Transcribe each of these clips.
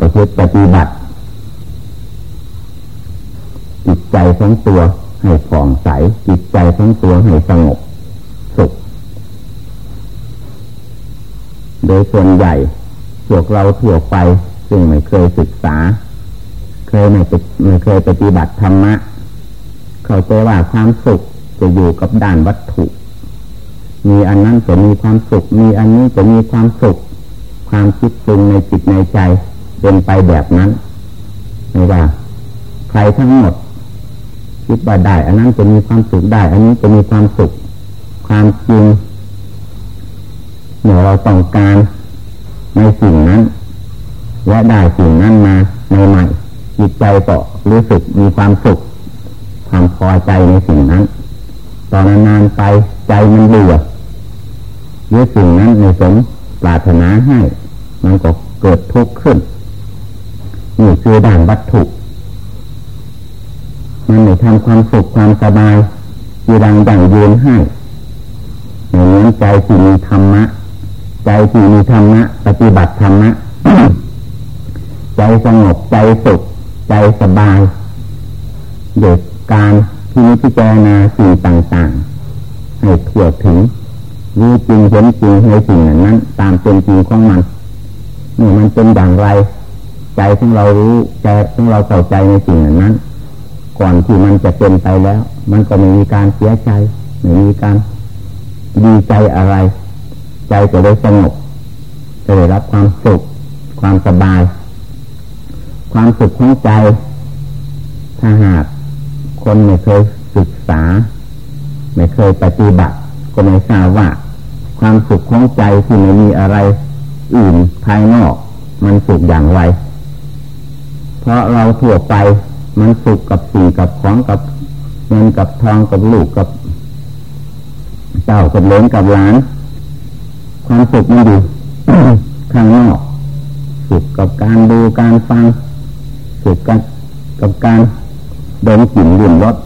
ประพฤติปฏิบัติ จิตใจของตัวให้ผ่องใส จิตใจของตัวให้สงบสุข โดยส่วนใหญ่พวกเราทั่วไปซึ่งไม่เคยศึกษา เคยไม่ไม่เคยปฏิบัติธรรมะ เข้าใจว่าความสุขจะอยู่กับด้านวัตถุ มีอันนั้นจะมีความสุข มีอันนี้จะมีความสุข ความคิดปรุงในจิตในใจ เป็นไปแบบนั้นไม่ว่าใครทั้งหมดคิดว่าได้ อันนั้นจะมีความสุขได้ อันนี้จะมีความสุข ความจริงเมื่อเราต้องการในสิ่งนั้น และได้สิ่งนั้นมาใหม่ๆจิตใจก็รู้สึกมีความสุข ความพอใจในสิ่งนั้น ตอนนานๆไปใจมันเบื่อหรือสิ่งนั้นในสมปรารถนาให้ มันก็เกิดทุกข์ขึ้น นี่คือด่านวัตถุ มันไม่ทำความสุขความสบายยีดังดั่งยืนให้ในนี้ใจที่มีธรรมะ ใจที่มีธรรมะ ปฏิบัติธรรมะ ใจสงบใจสุข ใจสบายเด็กการที่นิจารณาสิ่งต่างๆ ให้ทั่วถึงรู้จริงเห็นจริงในสิ่งนั้น ตามเป็นจริงของมันเมื่มันเป็นอย่างไร ใจของเรารู้ใจของเราเข้าใจในสิ่งนั้น ก่อนที่มันจะเป็นไปแล้ว มันก็ไม่มีการเสียใจไม่มีการดีใจอะไร ใจจะได้สงบจะได้รับความสุข ความสบาย ความสุขของใจ ถ้าหากคนไม่เคยศึกษา ไม่เคยปฏิบัติ ก็ไม่ทราบว่า ความสุขของใจที่ไม่มีอะไร อื่นภายนอก มันสุขอย่างไร เพราะเราทั่วไปมันสุขกับสิ่งกับของกับเงินกับทองกับลูกกับเจ้ากับเล้นกับหลาน ความสุขมันอยู่ข้างนอกสุขกับการดูการฟังสุขกับกับการดมกลิ่นดื่มรส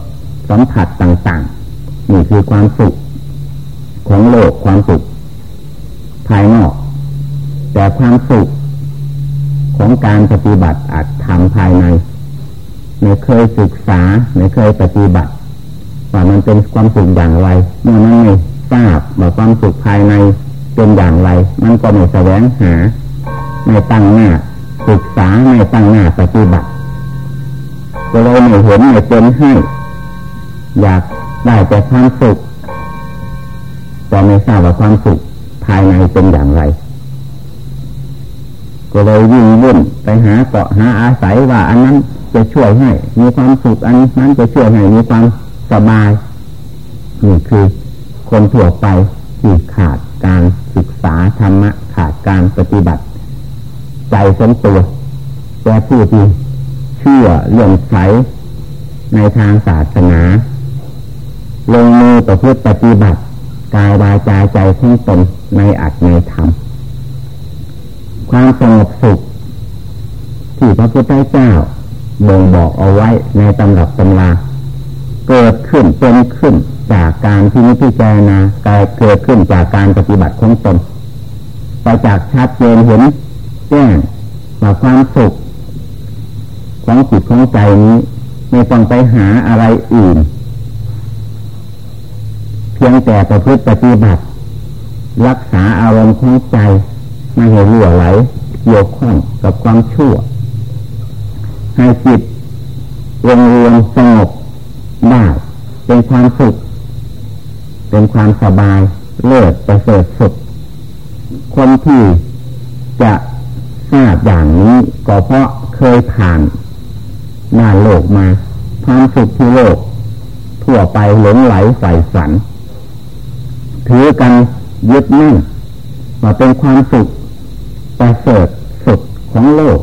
สัมผัสต่างๆนี่คือความสุขของโลกความสุขภายนอก แต่ความสุข ของการปฏิบัติอาจทำภายในไม่เคยศึกษาไม่เคยปฏิบัติว่ามันเป็นความสุขอย่างไรเมื่อนั้นไม่ทราบว่าความสุขภายในเป็นอย่างไร มันก็ไม่แสวงหา ไม่ตั้งหน้า ศึกษาไม่ตั้งหน้าปฏิบัติก็เลยไม่เห็นไม่เป็นให้ อยากได้แต่ความสุขแต่ไม่ทราบว่าความสุขภายในเป็นอย่างไร ก็เลยวิ่งวุ่นไปหาเกาะหาอาศัยว่าอันนั้นจะช่วยให้ มีความสุขอันนั้นจะช่วยให้มีความสบายนี่คือคนทั่วไปที่ขาดการศึกษาธรรมะขาดการปฏิบัติ ใจสมตัว แต่ผู้ที่เชื่อเรื่องใสในทางศาสนา ลงมือประพฤติปฏิบัติ กายวาจาใจทั้งตนในอัตในธรรม ความสงบสุข ที่พระพุทธเจ้าบ่งบอกเอาไว้ในตำรับตำราเกิดขึ้นเป็นขึ้นจากการที่นิพพานาการเกิดขึ้นจากการปฏิบัติของตนไปจากชัดเจนเห็นแจ้งว่าความสุขของจิตของใจนี้ ไม่ต้องไปหาอะไรอื่น เพียงแต่ประพฤติปฏิบัติ รักษาอารมณ์ของใจ ไม่ให้รั่วไหลเกี่ยวข้องกับความชั่ว ให้จิตรวมรวมสงบได้เป็นความสุข เป็นความสบายเลิศประเสริฐสุดคนที่จะทราบอย่างนี้ก็เพราะเคยผ่านหน้าโลกมาความสุขที่โลก ทั่วไปหลงไหลใส่ฝัน ถือกันยึดมั่นว่าเป็นความสุข ประเสริฐสุดของโลก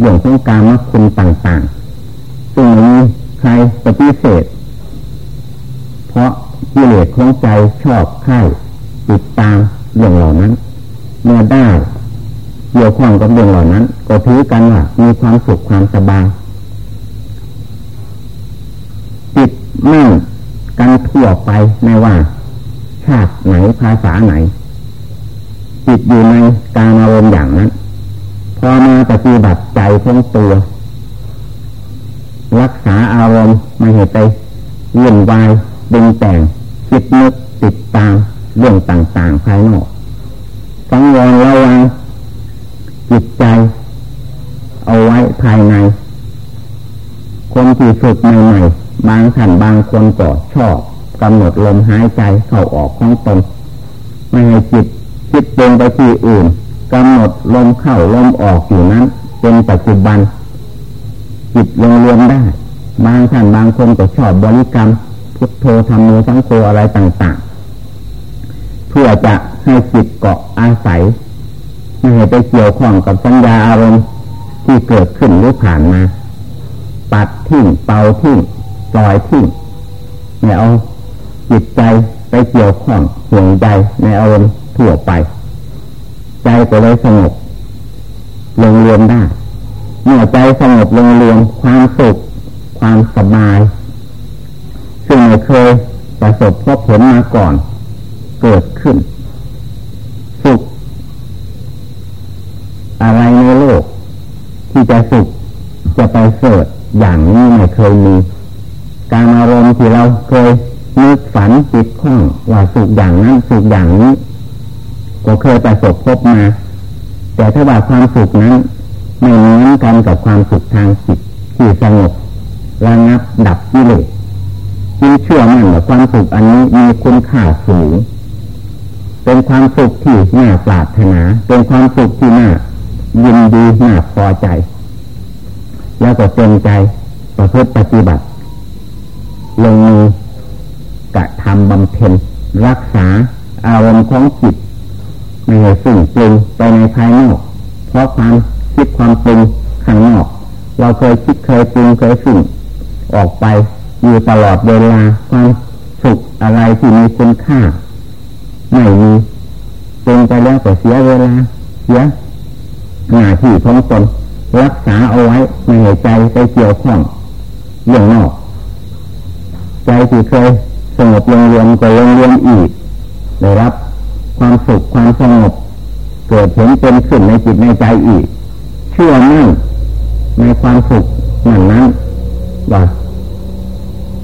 อย่างต้องการมาคุณต่างๆ ซึ่งมีใครปฏิเสธ เพราะกิเลสของใจชอบใคร่ติดตามเรื่องเหล่านั้น เมื่อได้เกี่ยวข้องกับเรื่องเหล่านั้น ก็ถือกันว่ามีความสุขความสบายจิตมั่นกันทั่วไปไม่ว่า ชาติไหนภาษาไหน จิตอยู่ในการอารมณ์อย่างนั้น พอมาปฏิบัติใจของตัว รักษาอารมณ์ไม่ให้ไปเลื่อนวายดึงแต่งคิดนึกติดตามเรื่องต่างๆภายนอกสังวรระวังจิตใจเอาไว้ภายใน คนที่ฝึกใหม่ๆบางท่านบางคนก็ชอบกำหนดลมหายใจเข้าออกของตนไม่ให้จิต คิดเป็นไปที่อื่นกำหนดลมเข้าลมออกอยู่นั้น เป็นปัจจุบัน จิตลงรวมได้ บางท่านบางคนก็ชอบบริกรรมพุทโธทำมือทั้งโคอะไรต่างๆ เพื่อจะให้จิตเกาะอาศัยไม่ให้ไปเกี่ยวข้องกับสัญญาอารมณ์ที่เกิดขึ้นหรือผ่านมา ปัดทิ้งเป่าทิ้งปล่อยทิ้งไม่เอาจิตใจไปเกี่ยวข้องห่วงใจในอารมณ์ ทั่วไป ใจก็เลยสงบลงรวมได้เมื่อใจสงบลงรวมความสุข ความสบาย ซึ่งไม่เคยประสบพบผลมาก่อน เกิดขึ้น สุข อะไรในโลก ที่จะสุขจะไปเสดอย่างนี้ไม่เคยมี การอารมณ์ที่เราเคยนึกฝันจิตข้องว่าสุขอย่างนั้นสุขอย่างนี้ ก็เคยประสบพบมา แต่ถ้าว่าความสุขนั้นไม่เหมือนกันกับความสุขทางจิตที่สงบระงับดับกิเลสจึงเชื่อมั่นว่าความสุขอันนี้มีคุณค่าสูงเป็นความสุขที่น่าปรารถนา เป็นความสุขที่น่ายินดีน่าพอใจ แล้วก็เต็มใจประพฤติปฏิบัติ ลงมือกระทำบำเพ็ญรักษาอารมณ์ของจิต ไม่ให้สิ่งปรุงไปในภายนอก เพราะความคิดความปรุงข้างนอก เราเคยคิดเคยปรุงเคยสิ่งออกไปอยู่ตลอดเวลาความสุขอะไรที่มีคุณค่า ไม่มีเป็นไปแล้วก็เสียเวลาเสียหน้าที่ของตนรักษาเอาไว้ไม่ให้ใจไปเกี่ยวข้องเรื่องนอก ใจที่เคยสงบลงรวมก็ลงรวมอีกได้รับ ความสุขความสงบเกิดเห็นเป็นขึ้นในจิตในใจอีก เชื่อมั่นในความสุขนั้นนั้นว่า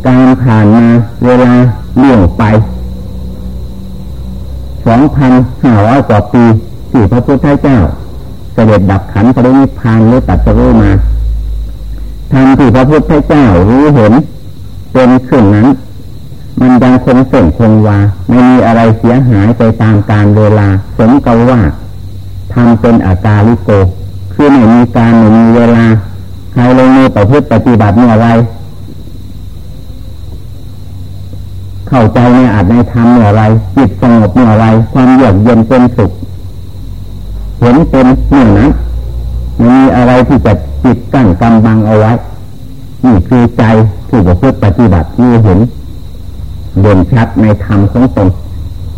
การผ่านมาเวลาเลี่ยงไปสองพันห้าร้อยกว่าปีที่พระพุทธเจ้าเสด็จดับขันพระนิพพานหรือตัดสรู้มาทำที่พระพุทธเจ้ารู้เห็นเป็นขึ้นนั้น มันยังคงเส้นคงวาไม่มีอะไรเสียหายไปตามการเวลาสมกับว่าทำเป็นอาการลิโก คือไม่มีการไม่มีเวลาใครลงมือประพฤติปฏิบัติเมื่อไรเข้าใจในอาจในธรรมเมื่อไรจิตสงบเมื่อไรความเยือกเย็นเป็นสุขเห็นเป็นเมื่อนั้นไม่มีอะไรที่จะจิตกั้นกำบังเอาไว้นี่คือใจที่ประพฤติปฏิบัติที่เห็น เด่นชัดในธรรมของตน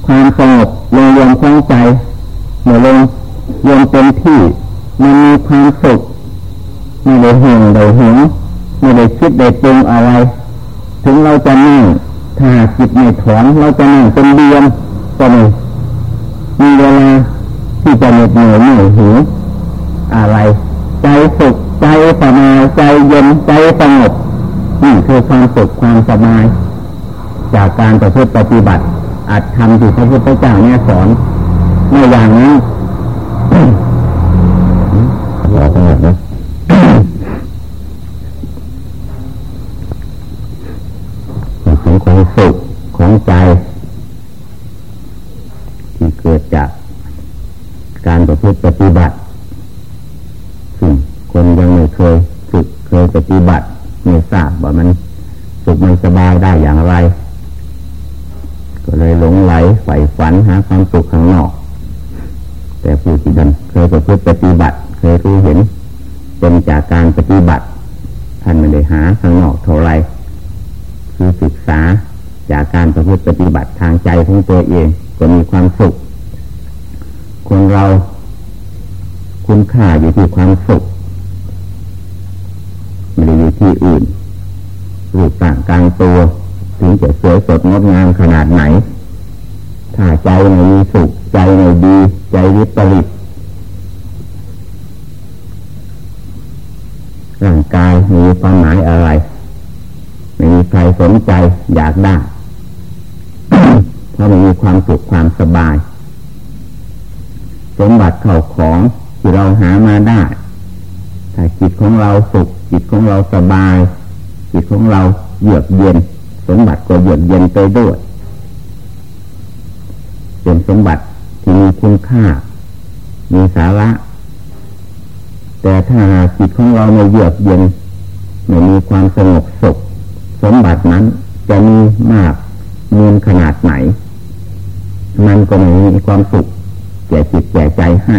ความสงบลงรวมของใจเมื่อลงรวมเป็นที่มันมีความสุขไม่ได้ห่วงได้หวงไม่ได้คิดได้ปรุงอะไร ถึงเราจะนั่งถ้าจิตไม่ถอนเราจะนั่งเป็นเดือนก็ไม่มีเวลาที่จะเหน็ดเหนื่อยเหนื่อยหิวอะไร ใจสุขใจสบายใจเย็นใจสงบนี่คือความสุขความสบาย จากการประพฤติปฏิบัติ อาจทำที่พระพุทธเจ้าเนี่ยสอนในอย่างนี้ เองก็มีความสุข คนเราคุณค่าอยู่ที่ความสุขไม่ได้อยู่ที่อื่นรูปร่างกลางตัว ถึงจะสวยสดงดงามขนาดไหน ถ้าใจในมีสุข ใจในดี ใจวิปริตร่างกายมีความหมายอะไร ไม่มีใครสนใจอยากได้ เพราะมันมีความสุขความสบาย สมบัติเข่าของที่เราหามาได้ถ้าจิตของเราสุขจิตของเราสบาย จิตของเราเยือกเย็น สมบัติก็เยือกเย็นไปด้วยเป็นสมบัติที่มีคุณค่า มีสาระ แต่ถ้าจิตของเราไม่เยือกเย็นไม่มีความสงบสุข สมบัตินั้นจะมีมากมีขนาดไหน มันก็ไม่มีความสุขแก่จิตแก่ใจให้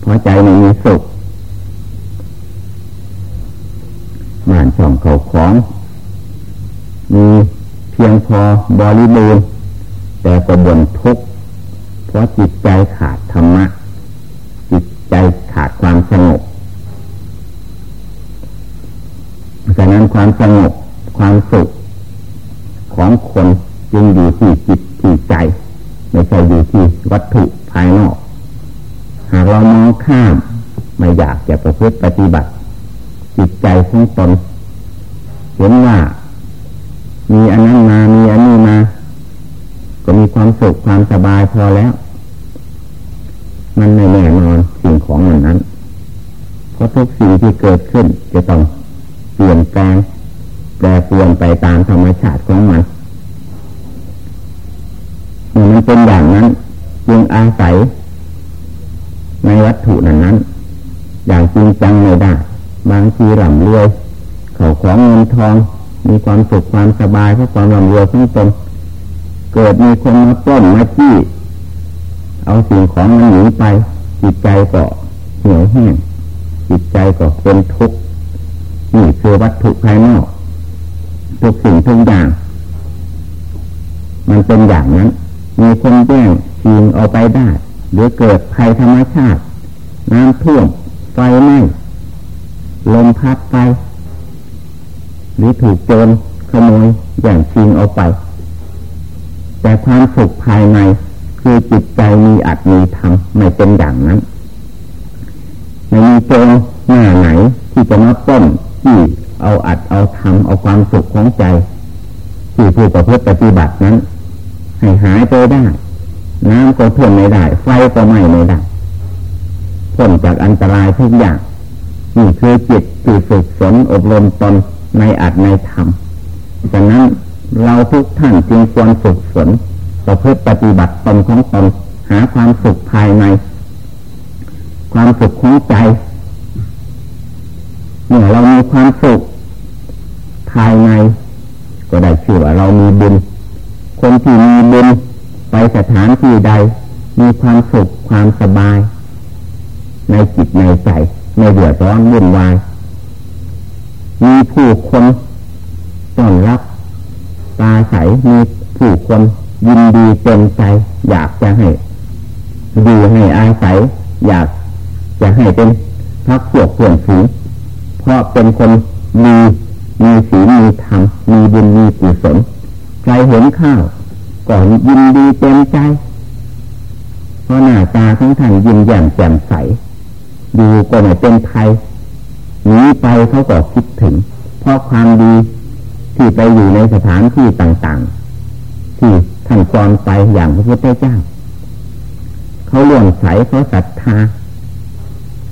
เพราะใจไม่มีสุขบ้านช่องเขาของ มีเพียงพอบริบูรณ์แต่ก็บ่นทุกข์เพราะจิตใจขาดธรรมะ จิตใจขาดความสงบฉะนั้นความสงบความสุขของคนจึงอยู่ที่จิตที่ใจ ไม่ใช่อยู่ที่วัตถุภายนอก หากเรามองข้ามไม่อยากจะประพฤติปฏิบัติ จิตใจของตนเห็นว่า มีอันนั้นมา มีอันนี้มา ก็มีความสุขความสบายพอแล้ว มันไม่แน่นอนสิ่งของเหล่านั้น เพราะทุกสิ่งที่เกิดขึ้นจะต้องเปลี่ยนแปลงแปรปรวนไปตามธรรมชาติของมัน มื่อมันเป็นอย่างนั้นจึงอาศัย ในวัตถุนั้นนั้น อย่างจริงจังไม่ได้บางทีหล่ำรวยเขาของเงินทอง มีความสุขความสบายเพราะความหล่ำรวยของตนเกิดมีคนมาปล้นมาจี้เอาสิ่งของมันหนีไป จิตใจก็เหี่ยวแห้งจิตใจก็เป็นทุกข์นี่คือวัตถุภายนอกทุกสิ่งทุกอย่าง มันเป็นอย่างนั้น มีคนแย่งชิงเอาไปได้ หรือเกิดภัยธรรมชาติ น้ำท่วมไฟไหม้ลมพัดไป หรือถูกโจรขโมยอย่างชิงเอาไป แต่ความสุขภายในคือจิตใจมีอัตมีธรรมไม่เป็นอย่างนั้นไม่มีโจรหน้าไหนที่จะมาต้นที่เอาอัดเอาทำเอาความสุขของใจ ที่ผู้ประพฤติปฏิบัตินั้น ให้หายไปได้ น้ำก็ท่วมไม่ได้ ไฟก็ไหม้ไม่ได้พ้นจากอันตรายทุกอย่างนี่คือจิตที่ฝึกฝนอบรมตนในอัดในธรรมดังนั้นเราทุกท่านจึงควรฝึกฝนประพฤติปฏิบัติตนของตนหาความสุขภายใน ความสุขของใจเมื่อเรามีความสุขภายใน ก็ได้ชื่อว่าเรามีบุญ คนที่มีบุญไปสถานที่ใด มีความสุขความสบาย ในจิตในใจไม่เดือดร้อนวุ่นวาย มีผู้คนต้อนรับตาใสมีผู้คนยินดีเต็มใจ อยากจะให้ดีให้อาศัย อยากจะให้เป็นพักพวกเพื่อนฝูงพราะเป็นคนมีมีศีลมีธรรมมีบุญมีกุศล ใครเห็นข้าวก่อนยินดีเต็มใจเพราะหน้าตาทั้งท่านยิ้มแย้มแจ่มใสดูก็ไม่เป็นไทยหนีไปเขาก็คิดถึง เพราะความดีที่ไปอยู่ในสถานที่ต่างๆ ที่ท่านกรไปอย่างพระพุทธเจ้า เขาเลื่อมใสเขาศรัทธา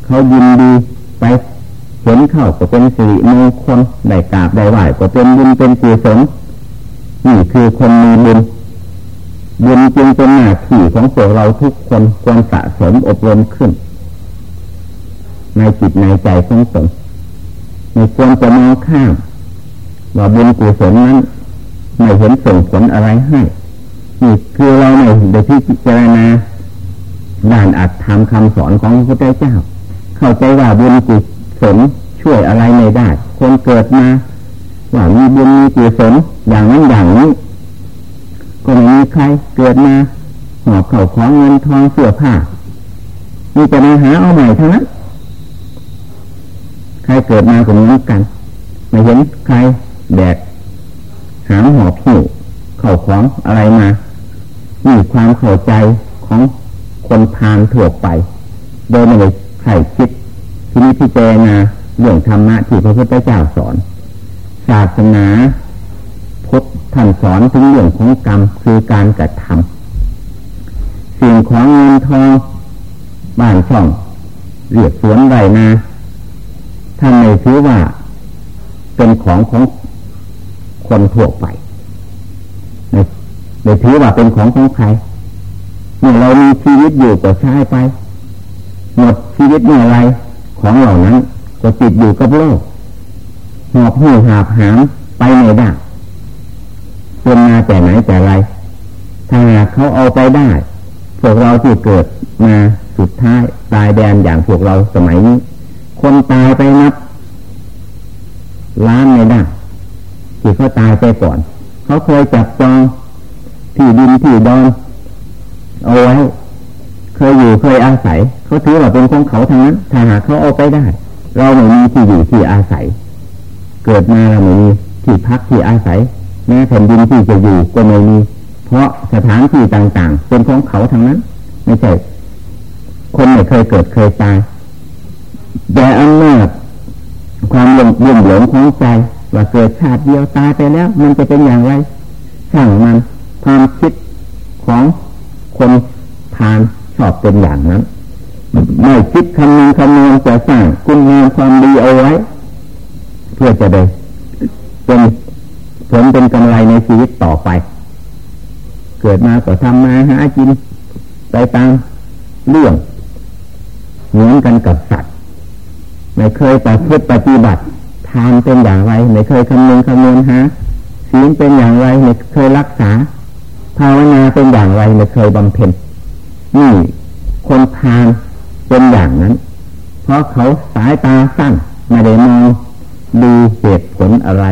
เขายินดีไปเห็นเข้าก็เป็นสิริมงคลได้กราบได้ไหว้ก็เป็นบุญเป็นกุศล นี่คือคนมีบุญบุญจึงเป็นหน้าที่ของพวกเราทุกคนควรสะสมอบรมขึ้น ในจิตในใจของตนไม่ควรจะมองข้ามว่าบุญกุศลนั้นไม่เห็นส่งผลอะไรให้นี่คือเราไม่ได้พิจารณาด้านอัตธรรมคำสอนของพระพุทธเจ้า เข้าใจว่าบุญกุศลช่วยอะไรไม่ได้คนเกิดมา ว่ามีบุญมีกุศลอย่างนั้นอย่างนี้ก็ไม่มีใครเกิดมาหอบเข่าของเงินทองเสื้อผ้ามีแต่มาหาเอาใหม่ทั้งนั้นใครเกิดมาก็มือนกันไม่เห็นใครแบกหามหอบหิวเข่าของอะไรมามีความเข้าใจของคนพานถั่วไป โดยไม่ได้ใครคิดที่นี้ที่เจนาเรื่องธรรมะที่พระพุทธเจ้าสอน ศาสนาพุทธท่านสอนถึงเรื่องของกรรมคือการกระทำสิ่งของเงินทองบ้านช่องเรียกสวนไรนาท่านไม่ถือว่า เป็นของของคนทั่วไปไม่ถือว่าเป็นของของใครเมื่อเรามีชีวิตอยู่ก็ใช้ไป หมดชีวิตเมื่อไรของเหล่านั้นก็ติดอยู่กับโลก หอบหูหาบหามไปไหนได้เป็นมาแต่ไหนแต่ไร ถ้าหากเขาเอาไปได้ พวกเราที่เกิดมาสุดท้ายตายแดนอย่างพวกเราสมัยนี้ คนตายไปนับล้านไม่ได้ที่เขาตายไปก่อน เขาเคยจับจองที่ดินที่ดอนเอาไว้ เคยอยู่เคยอาศัย เขาถือว่าเป็นของเขาทั้งนั้นถ้าหากเขาเอาไปได้ เราไม่มีที่อยู่ที่อาศัย เกิดมาเราไม่มีที่พักที่อาศัยแม้แผ่นดินที่จะอยู่ก็ไม่มี เพราะสถานที่ต่างๆ เป็นของเขาทั้งนั้น ไม่ใช่ คนไม่เคยเกิดเคยตายแต่อำนาจความหลงหลงหลงของใจ ว่าเกิดชาติเดียวตายไปแล้ว มันจะเป็นอย่างไรช่างมันความคิดของคนทานชอบเป็นอย่างนั้น ไม่คิดคำนึงคำนวณจะสร้างคุณงามความดีเอาไว้ เพื่อจะได้เป็นผลเป็นกำไรในชีวิตต่อไป เกิดมาก็ทำมาหากินไปตามเรื่องเหมือนกันกับสัตว์ไม่เคยปฏิปฏิบัติทานเป็นอย่างไร ไม่เคยคำนึงคำนวณหาศีลเป็นอย่างไรไม่เคยรักษาภาวนาเป็นอย่างไรไม่เคยบำเพ็ญนี่คนทานเป็นอย่างนั้น เพราะเขาสายตาสั้นไม่ได้มอง ดูเหตุผลอะไร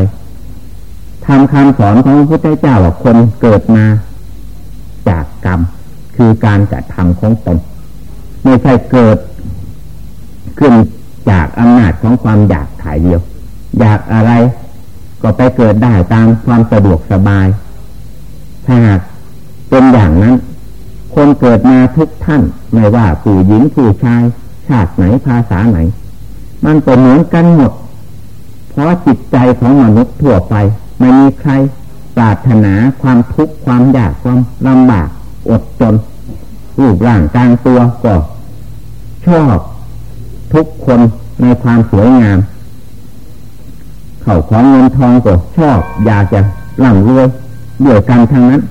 ทำคำสอนของพระพุทธเจ้าว่าคนเกิดมา จากกรรม คือการกระทำของตนไม่ใช่เกิด ขึ้นจากอำนาจของความอยากถ่ายเดียว อยากอะไร ก็ไปเกิดได้ตามความสะดวกสบาย ถ้าหากเป็นอย่างนั้น คนเกิดมาทุกท่าน ไม่ว่าผู้หญิงผู้ชาย ชาติไหนภาษาไหน มันก็เหมือนกันหมด เพราะจิตใจของมนุษย์ทั่วไปไม่มีใครปรารถนาความทุกข์ความยากความลำบาก อดจนรูปร่างกลางตัวก็ชอบทุกคนในความสวยงาม เขาของเงินทองก็ชอบ อยากจะร่ำรวยเดียวกันทั้งนั้น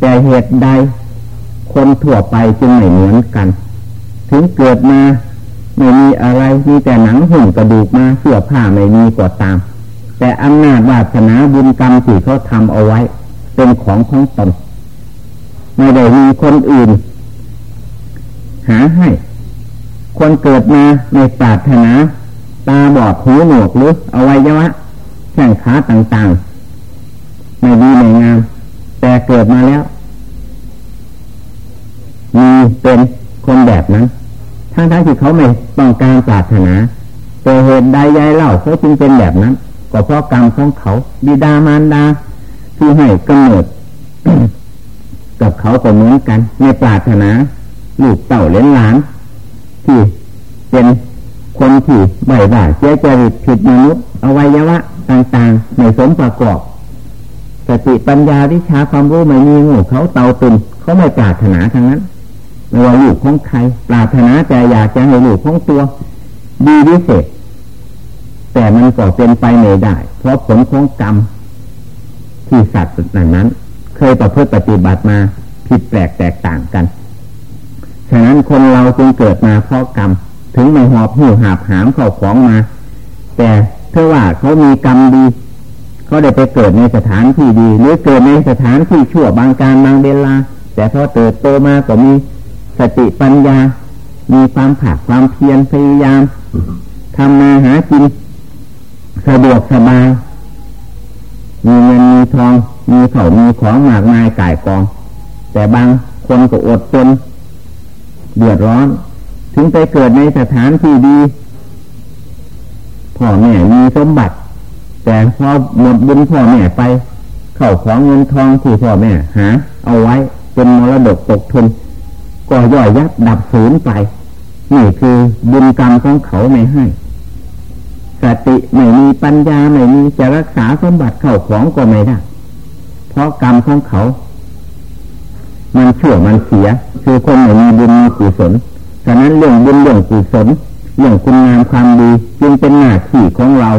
แต่เหตุใดคนทั่วไปจึงไม่เหมือนกัน ถึงเกิดมา ไม่มีอะไรมีแต่หนังหุ่นกระดูกมาเสื้อผ้าไม่มีก็ตาม แต่อำนาจวาสนาบุญกรรมที่เขาทำเอาไว้ เป็นของของตนไม่ได้มีคนอื่น หาให้ คนเกิดมาในปารถนา ตาบอดหูหนวกหรืออวัยวะแข้งขาต่างๆ ไม่ดีไม่งาม แต่เกิดมาแล้ว มีเป็นคนแบบนั้น ทั้งทั้งที่เขาไม่ต้องการปรารถนาแต่เหตุใดยายเล่าเขาจึงเป็นแบบนั้น ก็เพราะกรรมของเขา บิดามารดาที่ให้กำเนิดกับเขาก็เหมือนกัน ในปรารถนาลูกเต่าเล้นหลาน ที่เป็นคนที่ใบบ่าเจ๊จริตผิดมนุษย์อวัยวะต่างๆไม่สมประกอบสติปัญญาวิชาความรู้ไม่มีงูเขาเต่าตุนเขาไม่ปรารถนาทางนั้น ไม่ว่าลูกของใครปรารถนาแต่อยากจะให้ลูกของตัว ดีวิเศษ แต่มันก็เป็นไปไม่ได้ เพราะผลของกรรม ที่สัตว์นั้นนั้น เคยประพฤติปฏิบัติมาผิดแปลกแตกต่างกัน ฉะนั้นคนเราจึงเกิดมาเพราะกรรม ถึงไม่หอบหิวหาบหามเข้าของมา แต่เพื่อว่าเขามีกรรมดีเขาได้ไปเกิดในสถานที่ดี หรือเกิดในสถานที่ชั่วบางการบางเวลา แต่พอเติบโตมาก็มี สติปัญญา มีความผากความเพียรพยายามทำมาหากินสะดวกสบาย มีเงินมีทอง มีเขามีของมากมายก่ายกอง แต่บางคนก็อดจนเดือดร้อน ถึงไปเกิดในสถานที่ดีพ่อแม่มีสมบัติ แต่พอหมดบุญพ่อแม่ไป เข้าของเงินทองที่พ่อแม่หาเอาไว้เป็นมรดกตกทุน ก็ย่อยยับดับศูนย์ไป นี่คือบุญกรรมของเขาไม่ให้สติไม่มีปัญญาไม่มีจะรักษาสมบัติเข้าของก็ไม่ได้เพราะกรรมของเขา มันชั่วมันเสีย คือคนไม่มีบุญมีกุศลฉะนั้นเรื่องบุญเรื่องกุศลเรื่องคุณงามความดีจึงเป็นหน้าที่ของเรา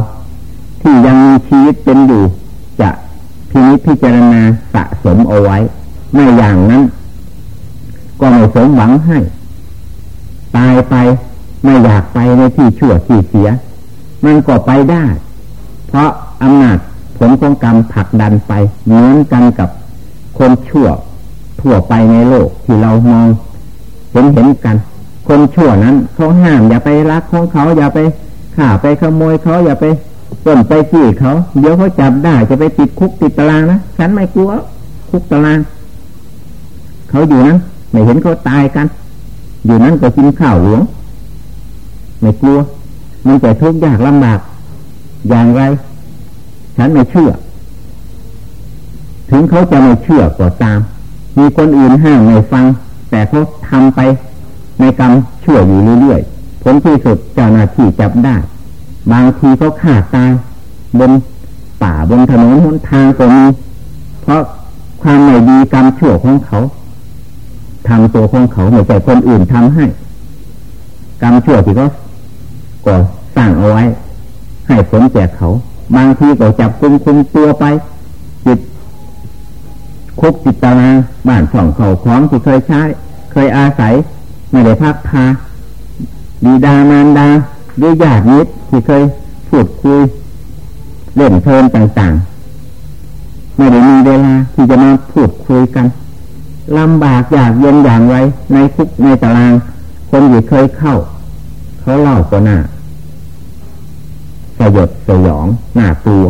ที่ยังมีชีวิตเป็นอยู่ จะพินิจพิจารณาสะสมเอาไว้ ไม่อย่างนั้น ก็ไม่สมหวังให้ ตายไปไม่อยากไปในที่ชั่วที่เสีย มันก็ไปได้ เพราะอำนาจผลของกรรมผลักดันไปเหมือนกันกับคนชั่วทั่วไปในโลกที่เรามองเห็นเห็นกัน คนชั่วนั้นเขาห้ามอย่าไปรักของเขาอย่าไปข่าไปขโมยเขาอย่าไปต้นไปจี้เขาเดี๋ยวเขาจับได้จะไปติดคุกติดตารางนะฉันไม่กลัว คุกตารางเขาอยู่นั้น ไม่เห็นเขาตายกัน อยู่นั้นก็กินข้าวหลวง ไม่กลัวมันจะทุกข์ยากลำบาก อย่างไร ฉันไม่เชื่อ ถึงเขาจะไม่เชื่อก็ตาม มีคนอื่นห้ามไม่ฟัง แต่เขาทำไปในกรรมชั่วอยู่เรื่อยๆผลที่สุดเจ้าหน้าที่จับได้ บางทีเขาขาตายบนป่าบนถนนหนทางก็มีเพราะความไม่ดีกรรมชั่วของเขา ทำตัวของเขาไม่ใช่คนอื่นทำให้ กรรมชั่วที่เขาก็สร้างเอาไว้ ให้ผลแก่เขา บางทีก็จับคุมคุมตัวไปจิตคุกจิตตาราบ้านส่องเขาคล้องที่เคยใช้ เคยอาศัย ไม่ได้พักพาดีดามานดาด้วยญาติมิตรที่เคยพูดคุยเล่นเพลินต่างๆ ไม่ได้มีเวลาที่จะมาพูดคุยกัน ลำบากอยากเย็นอย่างไรในคุกในตาราง คนอยู่เคยเข้า เขาเล่าก็น่าสยดสยองหน้าตัว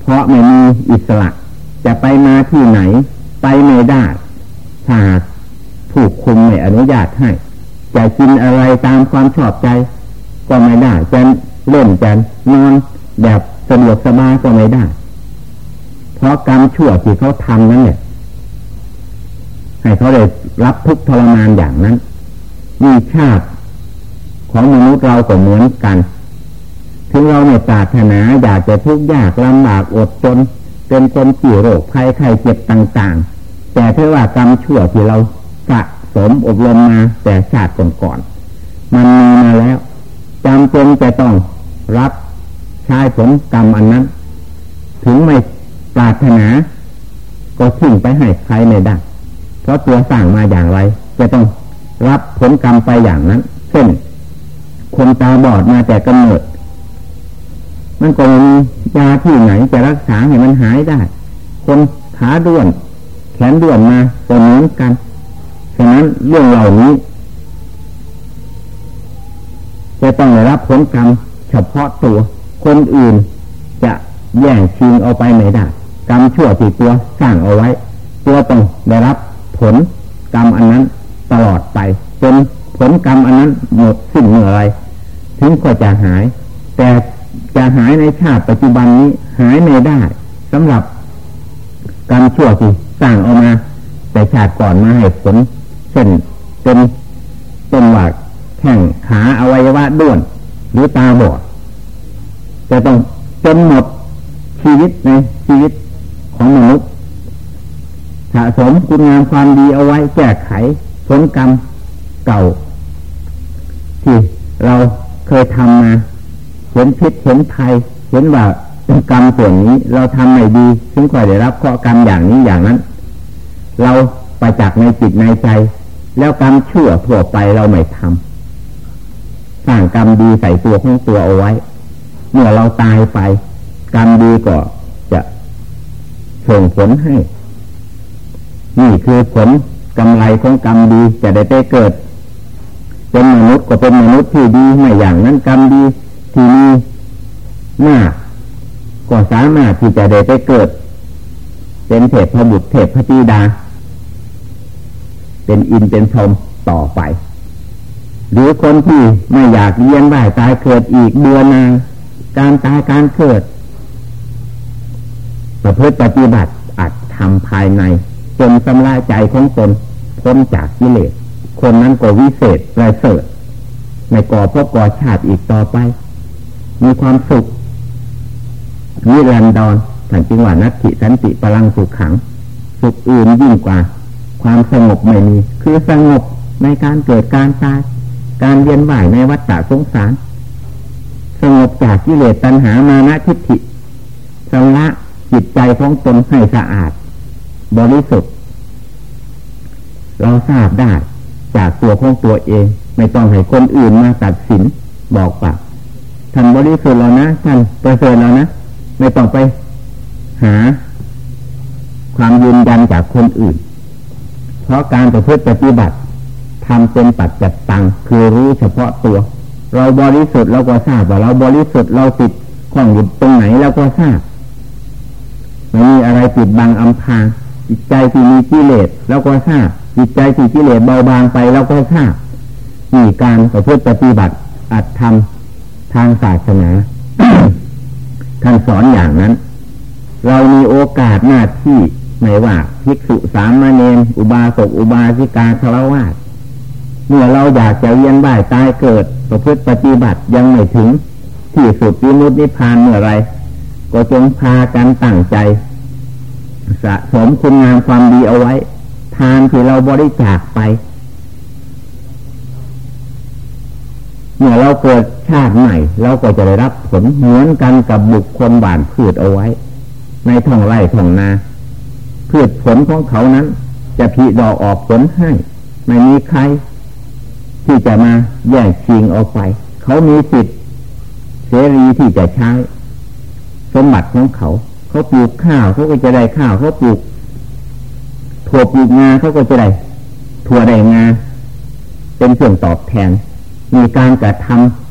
เพราะไม่มีอิสระ จะไปมาที่ไหน ไปไม่ได้ถ้าถูกคุมไม่อนุญาตให้ จะกินอะไรตามความชอบใจ ก็ไม่ได้จะเล่นจะนอนแบบสะดวกสบายก็ไม่ได้ เพราะกรรมชั่วที่เขาทำนั่นแหละ ให้เขาได้รับทุกทรมานอย่างนั้นมีชาติของมนุษย์เราก็เหมือนกัน ถึงเราไม่ปรารถนาอยากจะทุกข์ยากลำบากอดจน เป็นคนขี่โรคภัยไข้เจ็บต่างๆ แต่เท่ว่ากรรมชั่วที่เราสะสมอบรมมาแต่ชาติก่อนๆมันมีมาแล้วจำเป็นจะต้องรับใช้ผลกรรมอันนั้น ถึงไม่ปรารถนา ก็ทิ้งไปให้ใครไม่ได้ เพราะตัวสร้างมาอย่างไร จะต้องรับผลกรรมไปอย่างนั้น เช่น คนตาบอดมาแต่กำเนิด มันก็มียาที่ไหนจะรักษาให้มันหายได้ คนขาด้วน แขนด้วนมาก็เหมือนกัน ฉะนั้นเรื่องเหล่านี้ จะต้องได้รับผลกรรมเฉพาะตัว คนอื่นจะแย่งชิงเอาไปไม่ได้ กรรมชั่วที่ตัวสร้างเอาไว้ ตัวต้องได้รับ ผลกรรมอันนั้นตลอดไปจนผลกรรมอันนั้นหมดสิ้นเมื่อไรถึงก็จะหาย แต่จะหายในชาติปัจจุบันนี้หายไม่ได้สำหรับกรรมชั่วที่สร้างออกมา แต่ชาติก่อนมาให้ผลเช่นเป็นเป็นหวัดแข่งขาอวัยวะด้วน หรือตาบอดจะต้องจนหมดชีวิตในชีวิตของมนุษย์ สะสมคุณงามความดีเอาไว้แก้ไขผลกรรมเก่า ที่เราเคยทำมาเห็นพิษเห็นภัยเห็นว่ากรรมส่วนนี้เราทำไม่ดีถึงค่อยได้รับข้อกรรมอย่างนี้อย่างนั้น เราไปจากในจิตในใจ แล้วกรรมชั่วทั่วไปเราไม่ทำสร้างกรรมดีใส่ตัวของตัวเอาไว้ เมื่อเราตายไป กรรมดีก็จะส่งผลให้ นี่คือผลกำไรของกรรมดีจะได้ไปเกิด เป็นมนุษย์ก็เป็นมนุษย์ที่ดีไม่อย่างนั้นกรรมดีที่มีมากก็สามารถที่จะได้ไปเกิด เป็นเทพพบุตรเทพพจีดา เป็นอินเป็นชมต่อไป หรือคนที่ไม่อยากเลี้ยงบ้ายตายเกิดอีกเดือนนาการตายการเกิดประพฤติปฏิบัติอัดทำภายใน จนสำลายใจของตนพ้นจากกิเลส คนนั้นก็วิเศษปรเสริฐในก่อพบก่อชาติอีกต่อไป มีความสุขนิรันดรท่านจึงว่านัตถิสันติพลังสุขขัง สุขอื่นยิ่งกว่า ความสงบไม่มี คือสงบในการเกิดการตาย การเรียนว่ายในวัฏฏะสงสาร สงบจากกิเลสตัณหามานะทิฏฐิสละจิตใจของตนให้สะอาด บริสุทธิ์ เราทราบได้จากตัวของตัวเอง ไม่ต้องให้คนอื่นมาตัดสินบอกปากท่านบริสุทธิ์แล้วนะท่านประเสริฐแล้วนะไม่ต้องไปหา ความยืนยันจากคนอื่น เพราะการประพฤติปฏิบัติทำเป็นปัจจัดตังคือรู้เฉพาะตัว เราบริสุทธิ์เราก็ทราบว่าเราบริสุทธิ์เราติดข้องอยู่ตรงไหนเราก็ทราบไม่มีอะไรปิดบังอำพราง จิตใจที่มีกิเลสเราก็ทราบจิตใจที่กิเลสเบาบางไปเราก็ทราบมีการประพฤติปฏิบัติอัดทำทางศาสนาท่านสอนอย่างนั้น เรามีโอกาสหน้าที่ไม่ว่าภิกษุสามเณรอุบาสกอุบาสิกาคารวะเมื่อเราอยากจะเวียนบ่ายตายเกิด ประพฤติปฏิบัติยังไม่ถึง ที่สุดวิมุตตินิพพานเมื่อไร ก็จงพากันตั้งใจ สะสมคุณงามความดีเอาไว้ ทานที่เราบริจาคไปเมื่อเราเกิดชาติใหม่เราก็จะได้รับผลเหมือนกันกับบุคคลบานพืชเอาไว้ ในท้องไร่ท้องนาพืชผลของเขานั้น จะผีดอกออกผลให้ ไม่มีใคร ที่จะมาแย่งชิงเอาไป เขามีสิทธิ์เสรีที่จะใช้สมบัติของเขา เขาปลูกข้าวเขาก็จะได้ข้าวเขาปลูกถั่วปลูกงาเขาก็จะได้ถั่วได้งาเป็นส่วนตอบแทน มีการกระท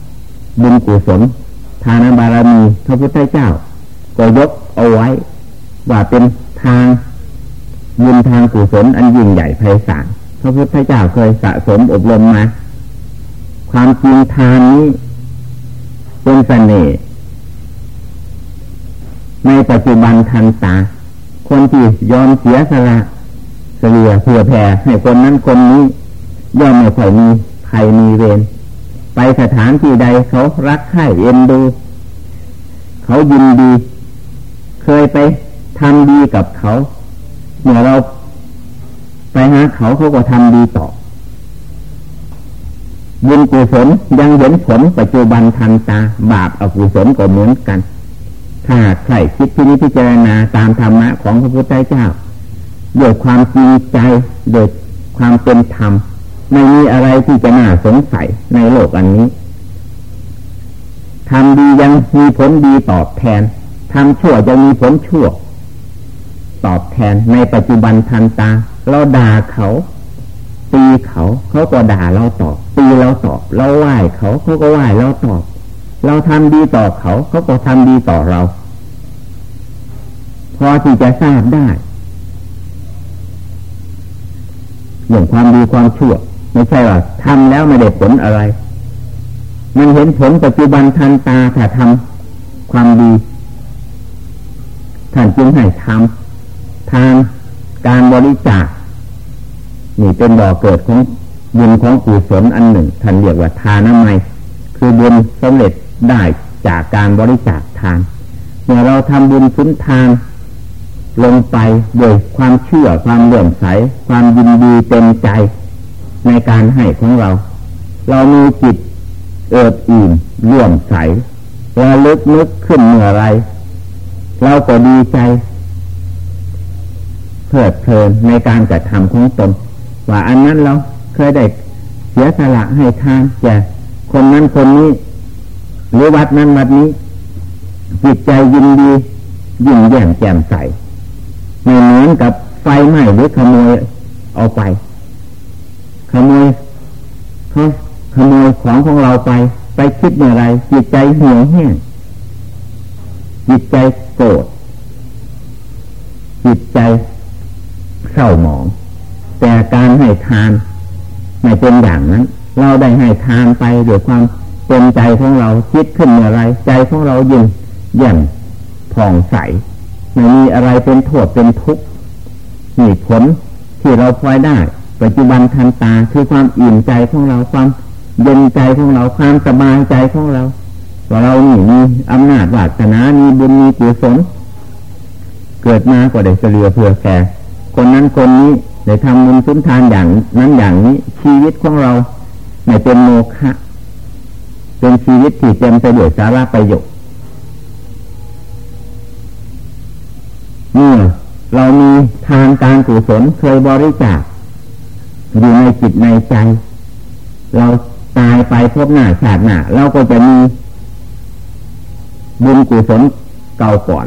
ำบุญกุศลทานบารมีพระพุทธเจ้า ก็ยกเอาไว้ ว่าเป็นทางบุญทางกุศลอันยิ่งใหญ่ไพศาลพระพุทธเจ้าเคยสะสมอบรมมา ความจริงทานนี้เป็นเสน่ห์ ในปัจจุบันทันตา คนที่ยอมเสียสละเสียเผื่อแผ่ให้คนนั้นคนนี้ย่อมไม่ค่อยมีใครมีเวรไปสถานที่ใดเขารักใคร่เอ็นดู เขายินดี เคยไปทำดีกับเขาเมื่อเราไปหาเขาเขาก็ทำดีต่อบุญกุศลยังเห็นผลปัจจุบันทันตา บาปอกุศลก็เหมือนกัน ถ้าใครคิดที่นี้พิจารณาตามธรรมะของพระพุทธเจ้าด้วยความจริงใจโดยความเป็นธรรมไม่มีอะไรที่จะน่าสงสัยในโลกอันนี้ทำดียังมีผลดีตอบแทนทำชั่วจะมีผลชั่ว ตอบแทนในปัจจุบันทันตา เราด่าเขา ตีเขาเขาก็ด่าเราตอบ ตีเราตอบ เราไหว้เขาเขาก็ไหว้เราตอบ เราทำดีต่อเขา เขาก็ทำดีต่อเรา พอที่จะทราบได้อย่างความดีความชั่ว ไม่ใช่ว่าทำแล้วไม่ได้ผลอะไร มันเห็นผลปัจจุบันทันตาถ้าทำความดีท่านจึงให้ทำทานการบริจาคนี่เป็นบ่อเกิดของบุญของกุศลอันหนึ่งท่านเรียกว่าทานน้ำไมคือบุญสำเร็จ ได้จากการบริจาคทานเมื่อเราทำบุญสุนทาน ลงไปโดยความเชื่อความเลื่อมใส ความยินดีเต็มใจในการให้ของเรา เรามีจิตเอิบอิ่มร่วมใสระลึกนึกขึ้นเมื่อไร เราก็ดีใจเพลิดเพลินในการกระทำของตน ว่าอันนั้นเราเคยได้เสียสละให้ทานแก่คนนั้นคนนี้ หรือวัดนั้นวัดนี้ จิตใจยินดียิ่งแย่งแจ่มใสไม่เหมือนกับไฟไหม้หรือขโมยเอาไป ขโมยเขาขโมยของของเราไป ไปคิดเมื่อไรจิตใจเหี่ยวแห้งจิตใจโกรธจิตใจเศร้าหมอง แต่การให้ทานไม่เป็นอย่างนั้น เราได้ให้ทานไปด้วยความ เป็นใจของเราคิดขึ้นเมื่อไร ใจของเรายิ่งเยี่ยมผ่องใสไม่มีอะไรเป็นโทษเป็นทุกข์นี่ผลที่เราพลอยได้ ปัจจุบันทันตาคือความอิ่มใจของเราความเย็นใจของเราความสบายใจของเราว่าเรานี่มีอำนาจวาสนามีบุญมีกุศลเกิดมาก็ได้เฉลียเผื่อแก่คนนั้นคนนี้ได้ทำบุญสุนทานอย่างนั้นอย่างนี้ชีวิตของเราไม่เป็นโมฆะ เป็นชีวิตที่เต็มไปด้วยสาระประโยชน์เมื่อเรามีทานการกุศลเคยบริจาคอยู่ในจิตในใจ เราตายไปพบหน้าชาติหน้าเราก็จะมีบุญกุศลเก่าก่อน